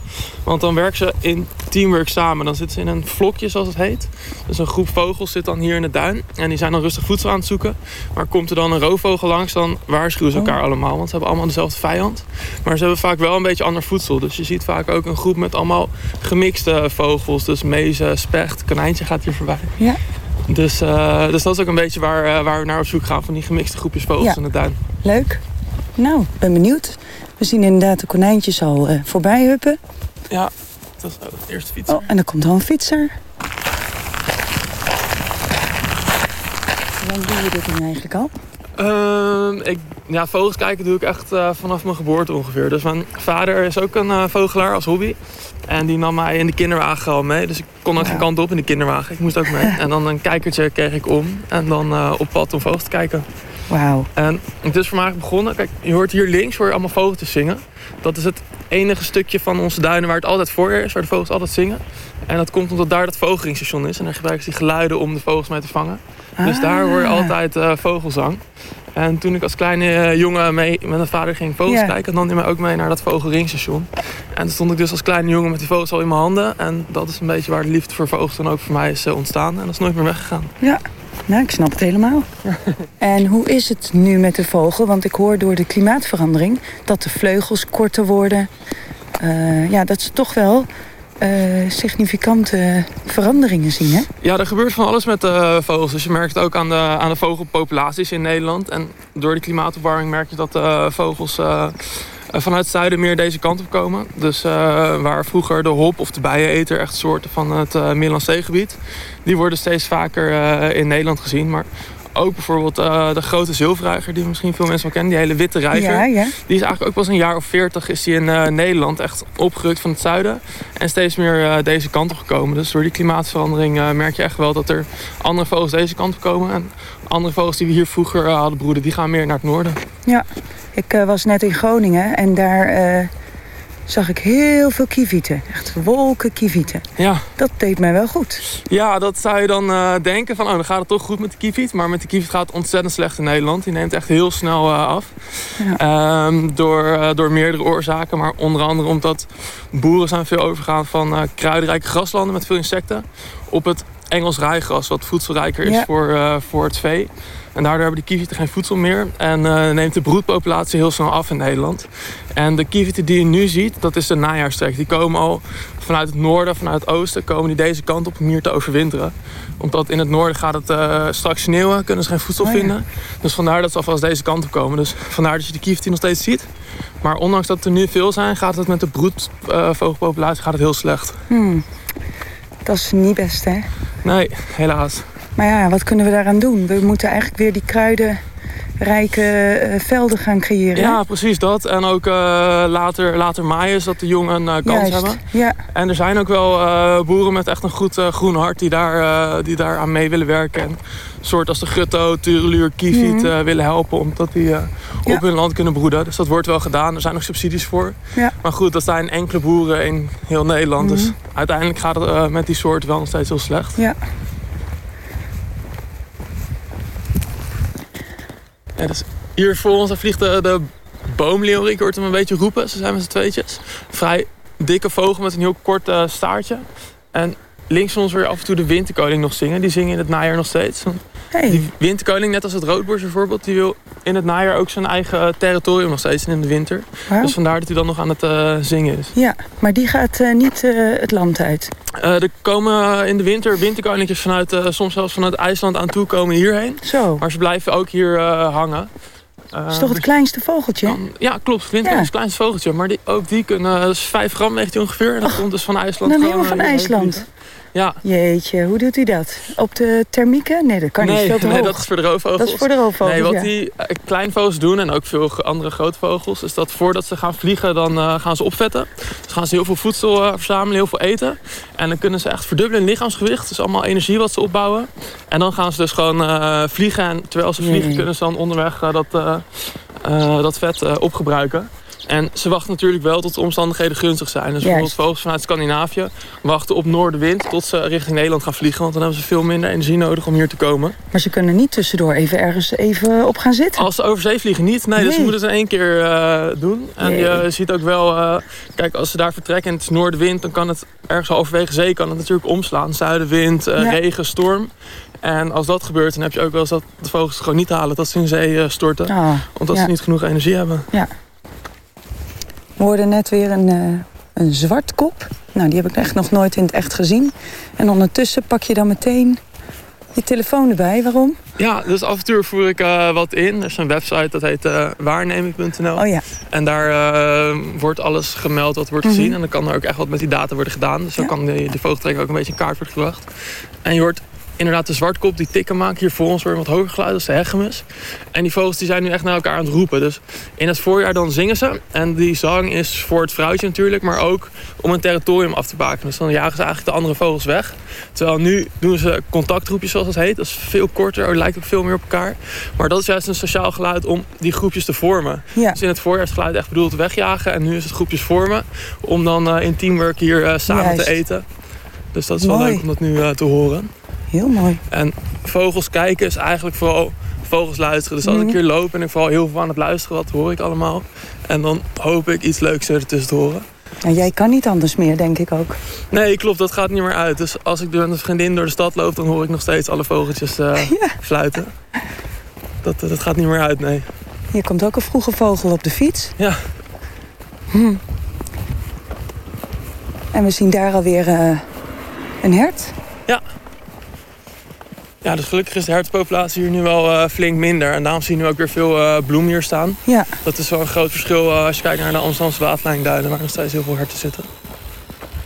Want dan werken ze in teamwork samen. Dan zitten ze in een vlokje, zoals het heet. Dus een groep vogels zit dan hier in de duin. En die zijn dan rustig voedsel aan het zoeken. Maar komt er dan een roofvogel langs, dan waarschuwen ze elkaar allemaal. Want ze hebben allemaal dezelfde vijand. Maar ze hebben vaak wel een beetje ander voedsel. Dus je ziet vaak ook een groep met allemaal gemixte vogels. Dus mezen, specht, konijntje gaat hier voorbij. Ja. Dus, uh, dus dat is ook een beetje waar, waar we naar op zoek gaan. Van die gemixte groepjes vogels Ja. in de duin. Leuk. Nou, ben benieuwd. We zien inderdaad de konijntjes al eh, voorbij huppen. Ja, dat is de eerste fiets. Oh, en er komt al een fietser. Hoe doe je dit nu eigenlijk al? Ehm, ik, ja, vogels kijken doe ik echt eh, vanaf mijn geboorte ongeveer. Dus mijn vader is ook een eh, vogelaar als hobby. En die nam mij in de kinderwagen al mee. Dus ik kon ook geen kant op in de kinderwagen. Ik moest ook mee. En dan een kijkertje kreeg ik om. En dan op pad om vogels te kijken. Wauw. En het is voor mij begonnen. Kijk, je hoort hier links hoor je allemaal vogeltjes zingen. Dat is het enige stukje van onze duinen waar het altijd voorjaar is. Waar de vogels altijd zingen. En dat komt omdat daar dat vogelringstation is. En daar gebruiken ze die geluiden om de vogels mee te vangen. Dus daar hoor je Ah. altijd eh, vogelsang. En toen ik als kleine eh, jongen mee met mijn vader ging vogels kijken... nam hij mij ook mee naar dat vogelringstation. En toen stond ik dus als kleine jongen met die vogels al in mijn handen. En dat is een beetje waar de liefde voor vogels dan ook voor mij is eh, ontstaan. En dat is nooit meer weggegaan. Ja, nou, ik snap het helemaal. en hoe is het nu met de vogel? Want ik hoor door de klimaatverandering dat de vleugels korter worden. Eh, ja, dat ze toch wel eh, significante veranderingen zien, hè? Ja, er gebeurt van alles met de vogels. Dus je merkt het ook aan de, aan de vogelpopulaties in Nederland. En door de klimaatopwarming merk je dat de vogels eh, vanuit het zuiden meer deze kant op komen. Dus eh, waar vroeger de hop of de bijeneter echt soorten van het uh, Middellandse Zeegebied... die worden steeds vaker eh, in Nederland gezien. Maar ook bijvoorbeeld uh, de grote zilverreiger, die misschien veel mensen wel kennen. Die hele witte reiger. Ja, ja. Die is eigenlijk ook pas een jaar of veertig is die in uh, Nederland echt opgerukt van het zuiden. En steeds meer uh, deze kant op gekomen. Dus door die klimaatverandering merk je echt wel dat er andere vogels deze kant op komen. En andere vogels die we hier vroeger hadden broeden, die gaan meer naar het noorden. Ja, ik was net in Groningen en daar eh, zag ik heel veel kievieten. Echt wolken kievieten. Ja. Dat deed mij wel goed. Ja, dat zou je dan uh, denken van, oh, dan gaat het toch goed met de kieviet. Maar met de kieviet gaat het ontzettend slecht in Nederland. Die neemt echt heel snel uh, af. Ja. Um, door, uh, door meerdere oorzaken. Maar onder andere omdat boeren zijn veel overgegaan van kruidrijke graslanden met veel insecten. Op het Engels rijgras, wat voedselrijker is Ja. voor, eh, voor het vee. En daardoor hebben die kievieten geen voedsel meer. En eh, neemt de broedpopulatie heel snel af in Nederland. En de kievieten die je nu ziet, dat is de najaarstrek. Die komen al vanuit het noorden, vanuit het oosten, komen die deze kant op om hier te overwinteren. Omdat in het noorden gaat het eh, straks sneeuwen, kunnen ze geen voedsel Oh ja. vinden. Dus vandaar dat ze alvast deze kant op komen. Dus vandaar dat je de kievieten nog steeds ziet. Maar ondanks dat er nu veel zijn, gaat het met de broedvogelpopulatie gaat het heel slecht. Hmm. Dat is niet best, hè? Nee, helaas. Maar ja, wat kunnen we daaraan doen? We moeten eigenlijk weer die kruidenrijke eh, velden gaan creëren. Ja, precies dat. En ook eh, later, later maaien, zodat de jongen een eh, kans Juist, hebben. Ja. En er zijn ook wel boeren met echt een goed groen hart die daar, die daar aan mee willen werken. En soort als de gutto, tureluur, kieviet Mhm. willen helpen omdat die Ja. op hun land kunnen broeden. Dus dat wordt wel gedaan. Er zijn nog subsidies voor. Ja. Maar goed, dat zijn enkele boeren in heel Nederland. Dus Mhm. uiteindelijk gaat het met die soort wel nog steeds heel slecht. Ja. Hier voor ons vliegt de, de boomleeuwerik, hoort hem een beetje roepen. Ze zijn met z'n tweetjes. Vrij dikke vogel met een heel kort eh, staartje. En links van ons weer af en toe de winterkoning nog zingen. Die zingen in het najaar nog steeds. Want Die winterkoning, net als het roodborst bijvoorbeeld, die wil in het najaar ook zijn eigen territorium nog steeds in de winter. Dus vandaar dat hij dan nog aan het eh, zingen is. Ja, maar die gaat eh, niet eh, het land uit. Er komen in de winter winterkoninkjes vanuit, soms zelfs vanuit IJsland aan toe komen hierheen. Zo. Maar ze blijven ook hier hangen. Dat is toch het kleinste vogeltje? Ja, klopt. Winterkoning is het kleinste vogeltje. Maar die, ook die kunnen, dat is 5 gram weegt ongeveer. En dat komt dus van IJsland. Dan helemaal van IJsland. Ja. Jeetje, hoe doet hij dat? Op de thermieken? Nee, dat kan niet veel te nee, hoog. dat is voor de roofvogels. Dat is voor de roofvogels, Nee, wat ja. die eh, kleinvogels doen, en ook veel andere grote vogels... is dat voordat ze gaan vliegen, dan eh, gaan ze opvetten. Dus gaan ze heel veel voedsel eh, verzamelen, heel veel eten. En dan kunnen ze echt verdubbelen in lichaamsgewicht. Dus allemaal energie wat ze opbouwen. En dan gaan ze dus gewoon vliegen. En terwijl ze vliegen, kunnen ze dan onderweg dat, dat vet opgebruiken. En ze wachten natuurlijk wel tot de omstandigheden gunstig zijn. Dus bijvoorbeeld vogels vanuit Scandinavië wachten op noordenwind tot ze richting Nederland gaan vliegen. Want dan hebben ze veel minder energie nodig om hier te komen. Maar ze kunnen niet tussendoor even ergens even op gaan zitten. Als ze over zee vliegen niet. Nee, dus Nee. ze moeten het in één keer eh, doen. En Jee. je ziet ook wel, eh, kijk, als ze daar vertrekken en het is noordenwind, dan kan het ergens halverwege zee kan het natuurlijk omslaan. Zuidenwind, eh, Ja. regen, storm. En als dat gebeurt, dan heb je ook wel eens dat de vogels het gewoon niet halen, dat ze in zee storten. Ah, omdat ja. ze niet genoeg energie hebben. Ja. We hoorden net weer een, eh, een zwartkop. Nou, die heb ik echt nog nooit in het echt gezien. En ondertussen pak je dan meteen je telefoon erbij. Waarom? Ja, dus af en toe voer ik eh, wat in. Er is een website dat heet eh waarneming.nl. Oh ja. En daar wordt alles gemeld wat wordt Mhm. gezien. En dan kan er ook echt wat met die data worden gedaan. Dus zo Ja. kan de, de ook een beetje in kaart worden gebracht. En je hoort inderdaad de zwartkop die tikken maken. Hier voor ons weer wat hoger geluid als de hegemus. En die vogels die zijn nu echt naar elkaar aan het roepen. Dus in het voorjaar dan zingen ze. En die zang is voor het vrouwtje natuurlijk. Maar ook om een territorium af te baken. Dus dan jagen ze eigenlijk de andere vogels weg. Terwijl nu doen ze contactgroepjes zoals dat heet. Dat is veel korter. Het lijkt ook veel meer op elkaar. Maar dat is juist een sociaal geluid om die groepjes te vormen. Ja. Dus in het voorjaar is het geluid echt bedoeld wegjagen. En nu is het groepjes vormen. Om dan eh, in teamwork hier eh, samen Juist. te eten. Dus dat is wel leuk om dat nu eh, te horen. Heel mooi. En vogels kijken is eigenlijk vooral vogels luisteren. Dus als Mhm. ik hier loop en ik vooral heel veel aan het luisteren, wat hoor ik allemaal. En dan hoop ik iets leuks ertussen te horen. En jij kan niet anders meer, denk ik ook. Nee, klopt, dat gaat niet meer uit. Dus als ik met een vriendin door de stad loop, dan hoor ik nog steeds alle vogeltjes eh, fluiten. Dat, eh, dat gaat niet meer uit, nee. Hier komt ook een vroege vogel op de fiets. Ja. Hm. En we zien daar alweer eh een hert. Ja. Dus gelukkig is de hertenpopulatie hier nu wel eh, flink minder. En daarom zie je nu ook weer veel eh bloem hier staan. Ja. Dat is wel een groot verschil eh, als je kijkt naar de Amsterdamse waterlijnduinen... waar nog steeds heel veel herten zitten.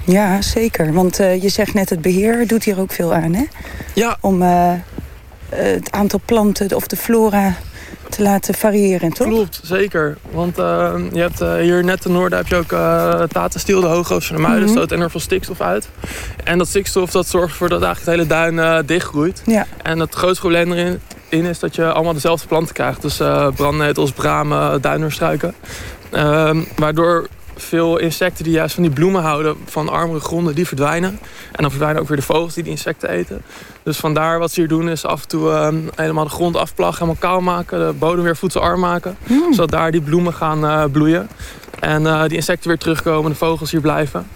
Ja, zeker. Want je zegt net, het beheer doet hier ook veel aan, hè? Ja. Om het aantal planten of de flora te laten variëren, toch? Klopt, zeker. Want eh, je hebt eh, hier net ten noorden heb je ook uh, Tatenstiel, de hoogroos van de Muiden. Stoot enorm veel stikstof uit. En dat stikstof dat zorgt ervoor dat eigenlijk het hele duin eh, dichtgroeit. Ja. En het grootste probleem erin in is dat je allemaal dezelfde planten krijgt. Dus eh brandnetels, bramen, duinerstruiken. Ehm, waardoor veel insecten die juist van die bloemen houden, van armere gronden, die verdwijnen. En dan verdwijnen ook weer de vogels die die insecten eten. Dus vandaar wat ze hier doen is af en toe ehm, helemaal de grond afplaggen, helemaal kaal maken, de bodem weer voedselarm maken. Zodat daar die bloemen gaan eh, bloeien. En eh, die insecten weer terugkomen, de vogels hier blijven.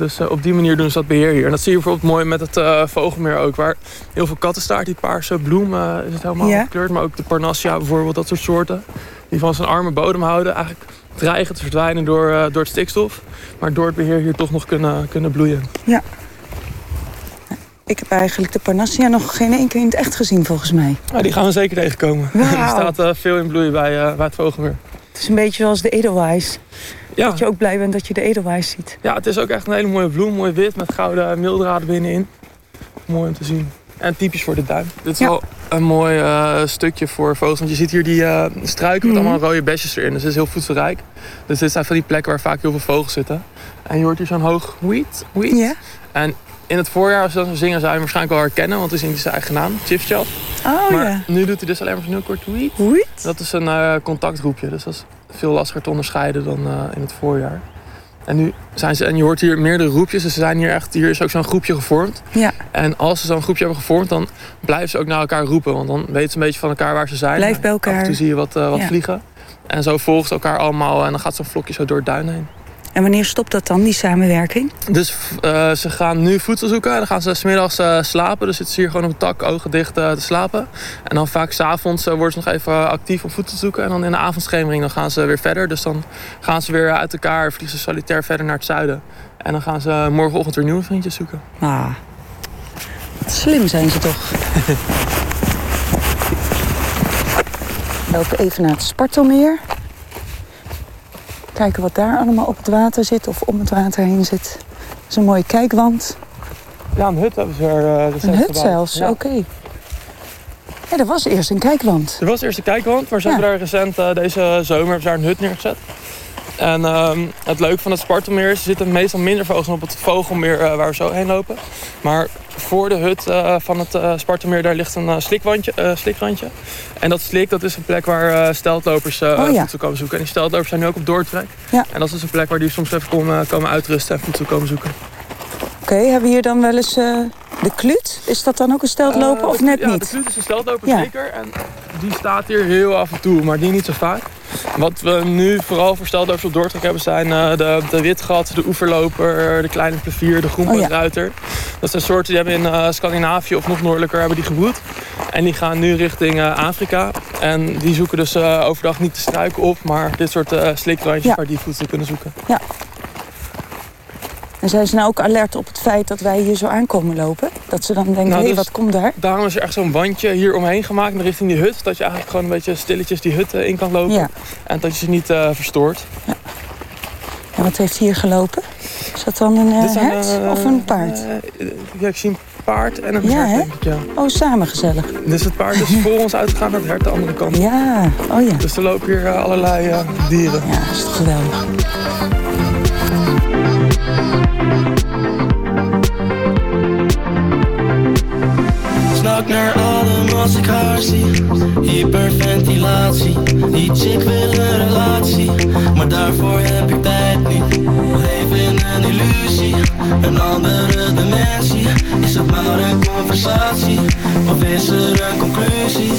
Dus eh, op die manier doen ze dat beheer hier. En dat zie je bijvoorbeeld mooi met het vogelmeer ook. Waar heel veel kattenstaart, die paarse bloem eh, is het helemaal gekleurd. Maar ook de parnassia bijvoorbeeld, dat soort soorten. Die van zijn arme bodem houden. Eigenlijk dreigen te verdwijnen door, eh, door het stikstof. Maar door het beheer hier toch nog kunnen, kunnen bloeien. Ja. Ik heb eigenlijk de Parnassia nog geen één keer in het echt gezien, volgens mij. Ja, die gaan we zeker tegenkomen. Wauw. er staat eh, veel in bloei bij, eh, bij het vogelmeer. Het is een beetje zoals de Edelweiss. Ja. Dat je ook blij bent dat je de Edelweiss ziet. Ja, het is ook echt een hele mooie bloem. Mooi wit met gouden mildraden binnenin. Mooi om te zien. En typisch voor de duin. Dit is Ja. wel een mooi eh, stukje voor vogels. Want je ziet hier die eh, struiken met Mhm. allemaal rode besjes erin. Dus het is heel voedselrijk. Dus dit zijn van die plekken waar vaak heel veel vogels zitten. En je hoort hier zo'n hoog weet. weet. Ja. En in het voorjaar, als ze dan zingen, zou je hem waarschijnlijk wel herkennen. Want het is in zijn eigen naam, Chifchat. Oh maar ja. nu doet hij dus alleen maar zo'n heel kort weet. Weet? Dat is een eh, contactroepje. Dus dat is veel lastiger te onderscheiden dan eh, in het voorjaar. En nu zijn ze, en je hoort hier meerdere groepjes. Dus ze zijn hier echt, hier is ook zo'n groepje gevormd. Ja. En als ze zo'n groepje hebben gevormd, dan blijven ze ook naar elkaar roepen. Want dan weten ze een beetje van elkaar waar ze zijn. Blijf bij elkaar. Af en toe zie je wat, eh, wat Ja. vliegen. En zo volgen ze elkaar allemaal en dan gaat zo'n vlokje zo door het duin heen. En wanneer stopt dat dan, die samenwerking? Dus eh, ze gaan nu voedsel zoeken en dan gaan ze smiddags eh slapen. Dus zitten ze hier gewoon op een tak, ogen dicht eh, te slapen. En dan vaak s'avonds uh, worden ze nog even actief om voedsel te zoeken. En dan in de avondschemering dan gaan ze weer verder. Dus dan gaan ze weer uit elkaar, vliegen ze solitair verder naar het zuiden. En dan gaan ze morgenochtend weer nieuwe vriendjes zoeken. Ah, slim zijn ze toch. We lopen even naar het Spartelmeer. Kijken wat daar allemaal op het water zit of om het water heen zit. Dat is een mooie kijkwand. Ja, een hut hebben ze er uh, Een hut zelfs, ja. oké. Okay. Ja, er was eerst een kijkwand. Er was eerst een kijkwand, maar ze ja. hebben daar recent uh, deze zomer hebben ze daar een hut neergezet. En uh, het leuke van het Spartelmeer is, er zitten meestal minder vogels op het Vogelmeer uh, waar we zo heen lopen. Maar voor de hut uh, van het Spartelmeer daar ligt een slikwandje, slikrandje. En dat slik dat is een plek waar steltlopers oh, ja. voedsel komen zoeken. En die steltlopers zijn nu ook op doortrek. Ja. En dat is dus een plek waar die soms even komen, komen uitrusten en voedsel komen zoeken. Oké, okay, hebben we hier dan wel eens uh, de kluut? Is dat dan ook een steltloper of net ja, niet? de kluut is een steltloper, ja. zeker. En die staat hier heel af en toe, maar die niet zo vaak. Wat we nu vooral voor steltlopers op doortrek hebben zijn uh, de, de witgat, de oeverloper, de kleine plevier, de groenpootruiter. Oh, ja. Dat zijn soorten die hebben in uh, Scandinavië of nog noordelijker hebben die gebroed. En die gaan nu richting uh, Afrika. En die zoeken dus overdag niet de struiken op, maar dit soort slikrandjes ja. waar die voedsel kunnen zoeken. Ja. En zijn ze nou ook alert op het feit dat wij hier zo aankomen lopen? Dat ze dan denken, nou, hé, hey, dus wat komt daar? Daarom is er echt zo'n wandje hier omheen gemaakt richting die hut. Dat je eigenlijk gewoon een beetje stilletjes die hut in kan lopen. Ja. En dat je ze niet uh, verstoort. Ja. En wat heeft hier gelopen? Is dat dan een uh, hert uh, of een paard? ja, ik zie een paard en een ja, hert, denk ik, ja. Oh, samen gezellig. Dus het paard is voor ons uitgegaan naar het hert de andere kant. Ja, oh ja. Dus er lopen hier allerlei dieren. Ja, dat is toch geweldig. Snak naar adem als ik haar zie. Hyperventilatie Die chick wil een relatie. Maar daarvoor heb ik tijd niet. Leef in een illusie Een andere dimensie. Is het maar een conversatie Of is er een conclusie?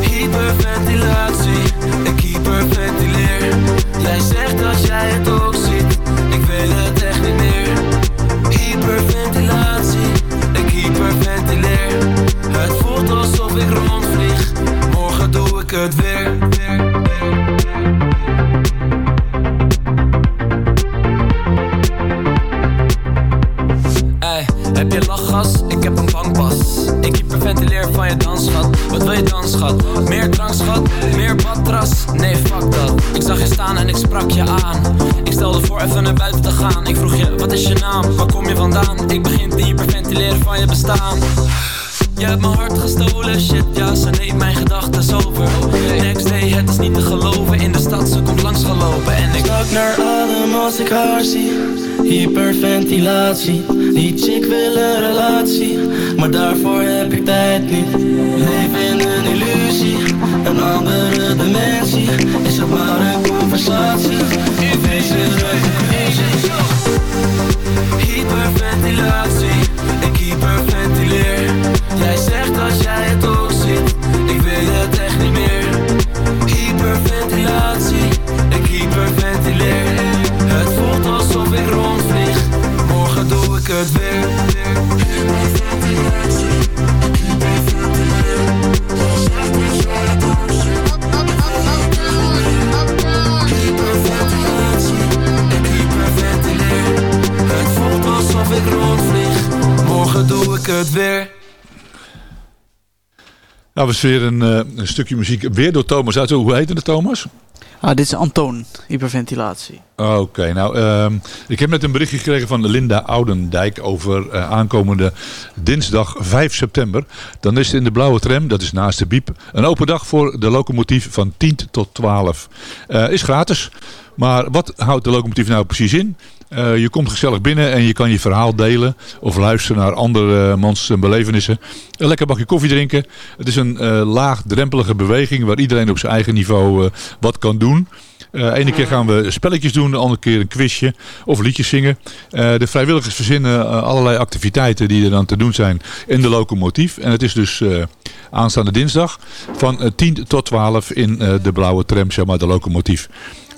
Hyperventilatie Ik hyperventileer. Jij zegt dat jij het ook ziet Ik weet het echt niet meer. Hyperventilatie hyperventileer Het voelt alsof ik rondvlieg. Morgen doe ik het weer. Hey, je Wat wil je dan schat? Meer drank schat? Meer badras? Nee fuck dat Ik zag je staan en ik sprak je aan Ik stelde voor even naar buiten te gaan Ik vroeg je wat is je naam? Waar kom je vandaan? Ik begin te hyperventileren van je bestaan je hebt mijn hart gestolen, shit als ik haar zie. Hyperventilatie Die chick wil een relatie. Maar daarvoor heb ik tijd niet. Leef in een illusie Een andere dimensie. Is het maar een conversatie? Er een conclusie Hyperventilatie Ik hyperventileer. Jij ik eh, het weer. Nou, was weer een, eh, een, stukje muziek. Weer door Thomas. Hoe heette het, Thomas? Ah, dit is Antoon, hyperventilatie. Oké, nou, ehm, ik heb net een berichtje gekregen van Linda Oudendijk over eh, aankomende dinsdag 5 september. Dan is het in de blauwe tram, dat is naast de biep, een open dag voor de locomotief van 10 tot 12. Uh, is gratis maar wat houdt de locomotief nou precies in? Eh, je komt gezellig binnen en je kan je verhaal delen of luisteren naar andere mans belevenissen. Een lekker bakje koffie drinken. Het is een eh, laagdrempelige beweging waar iedereen op zijn eigen niveau eh, wat kan doen. De ene keer gaan we spelletjes doen, de andere keer een quizje of liedjes zingen. de vrijwilligers verzinnen allerlei activiteiten die er dan te doen zijn in de locomotief. En het is dus aanstaande dinsdag van 10 tot 12 in de blauwe tram, zeg maar, de locomotief.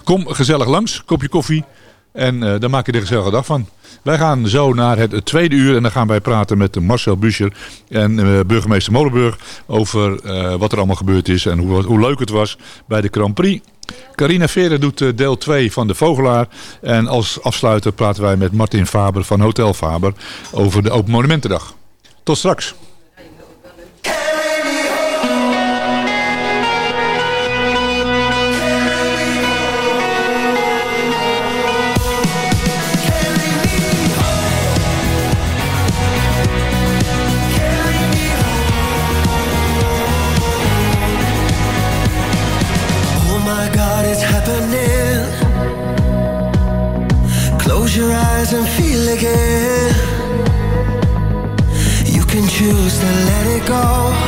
Kom gezellig langs, kopje koffie. En uh, daar maak je er een gezellige dag van. Wij gaan zo naar het tweede uur en dan gaan wij praten met Marcel Buscher en uh, burgemeester Molenburg over uh, wat er allemaal gebeurd is en hoe, hoe, leuk het was bij de Grand Prix. Carina Veren doet deel 2 van de Vogelaar. En als afsluiter praten wij met Martin Faber van Hotel Faber over de Open Monumentendag. Tot straks. refuse to let it go.